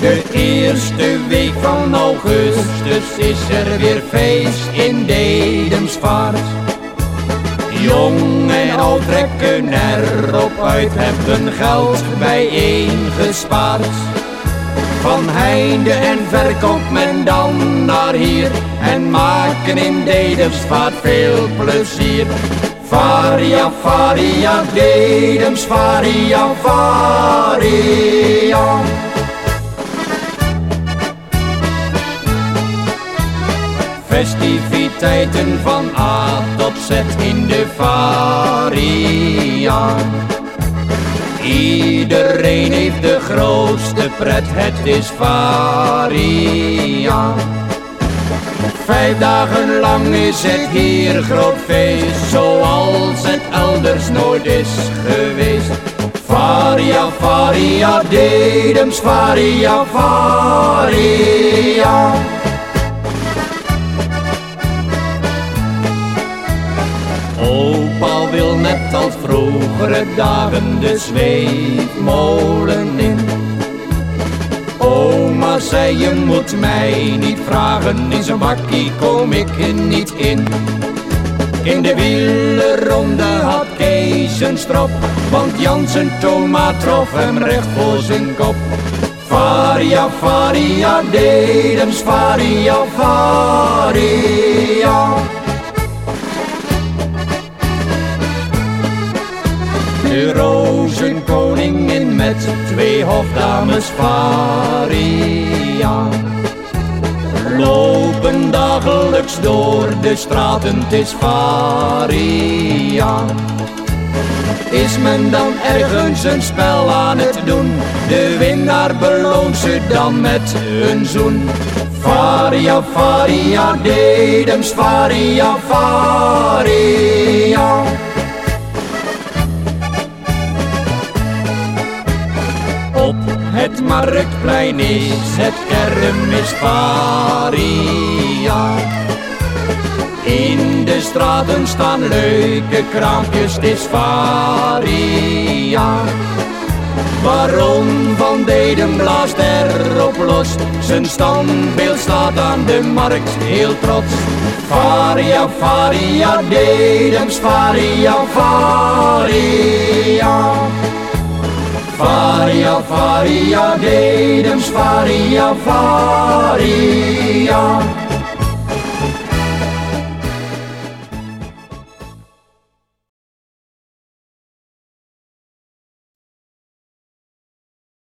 De eerste week van augustus is er weer feest in Dedemsvaart. Jong en oud trekken erop uit, hebben geld bijeengespaard. Van heinde en ver komt men dan naar hier en maken in Dedemsvaart veel plezier. Varia, varia, Dedems, varia, varia. Festiviteiten van A tot Z in de varia. Iedereen heeft de grootste pret, het is varia. Vijf dagen lang is het hier groot feest, zoals het elders nooit is geweest. Varia, varia, dedems, varia, varia. Wil net als vroegere dagen de zweefmolen in. Oma zei je moet mij niet vragen, in zijn bakkie kom ik niet in. In de wielerronde had Kees een strop, want Jan zijn tomaat trof hem recht voor zijn kop. Varia, varia, dedems, varia, varia. De rozenkoningin met twee hofdames varia. Lopen dagelijks door de straten, het is varia. Is men dan ergens een spel aan het doen? De winnaar beloont ze dan met een zoen. Varia, varia, dedems, varia, varia. Het marktplein is het kermis varia. In de straten staan leuke kraampjes, het is varia. Baron van Deden blaast erop los, zijn standbeeld staat aan de markt heel trots. Varia, varia, Dedems, varia, varia. Varia, varia, Dedems, varia, varia.